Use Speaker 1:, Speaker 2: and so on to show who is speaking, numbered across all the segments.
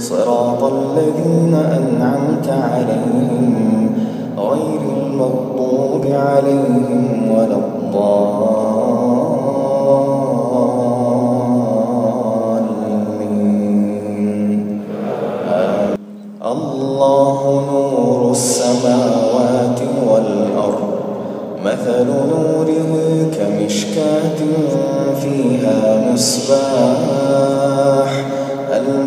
Speaker 1: صراط الذين أنعمت عليهم غير المغضوب عليهم ولا الضالين. الله نور السماوات والأرض مثل نوره كمشكاة فيها مصباح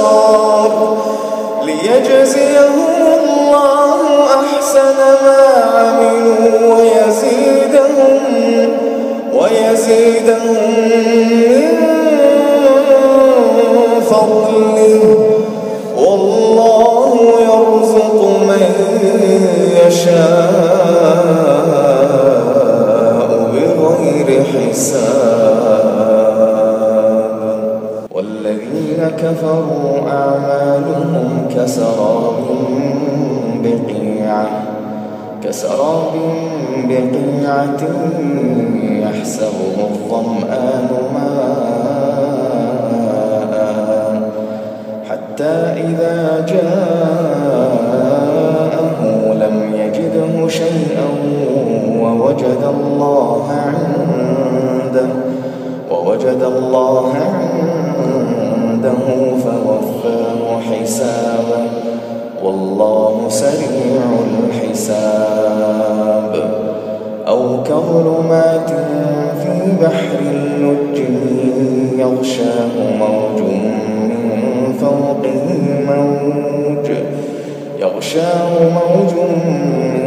Speaker 1: والأبصار ليجزيهم الله أحسن ما عملوا ويزيدهم ويزيدهم من فضله. كفروا أعمالهم كسراب بقيعة كسراب بقيعة يحسبه الظمآن ماء حتى إذا جاءه لم يجده شيئا ووجد الله عنده ووجد الله عنده فوفاه حسابه. والله سريع الحساب. أو كظلمات في بحر اللج يغشاه موج من فوقه موج. يغشاه موج من